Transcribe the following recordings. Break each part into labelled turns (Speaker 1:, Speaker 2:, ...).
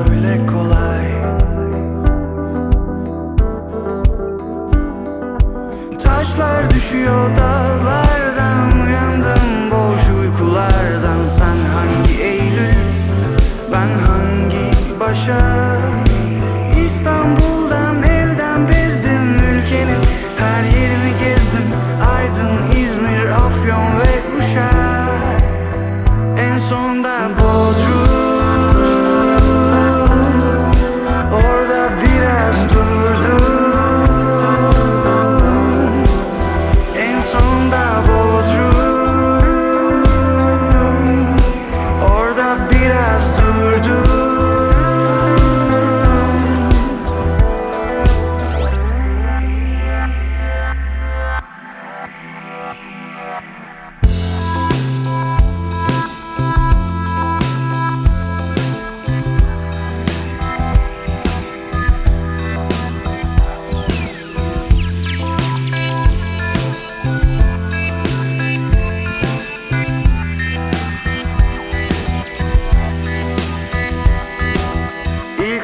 Speaker 1: öyle kolay. Taşlar düşüyor dağlardan Uyandım boş uykulardan. Sen hangi Eylül Ben hangi başa?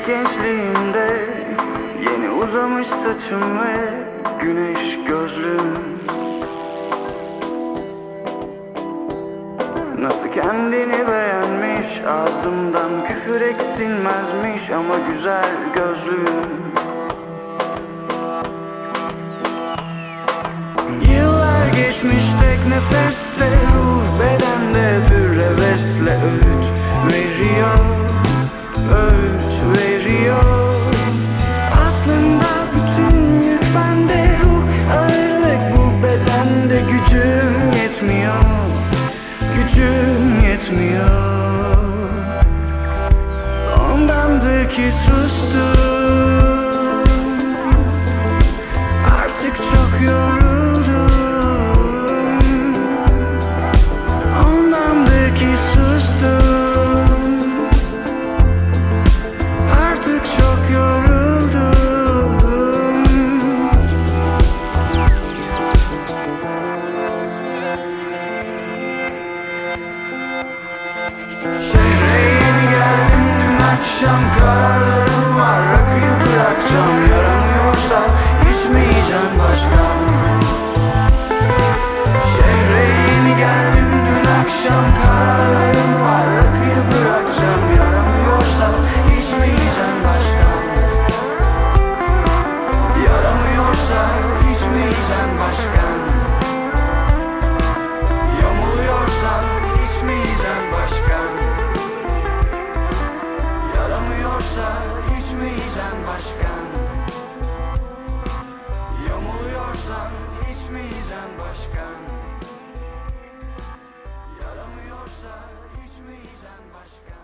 Speaker 1: gençliğimde Yeni uzamış saçım ve güneş gözlüm Nasıl kendini beğenmiş Ağzımdan küfür eksilmezmiş Ama güzel gözlüm Yıllar geçmiş tek nefesle Ruh bedende bir hevesle öğüt veriyor. Öğüt veriyor. Aslında bütün yük bende Ruh ağırlık bu bedende Gücüm yetmiyor Gücüm yetmiyor. Ondandır ki sustum akşam Kararlarım var. Rakıyı bırakacağım Yaramıyorsa Oshka.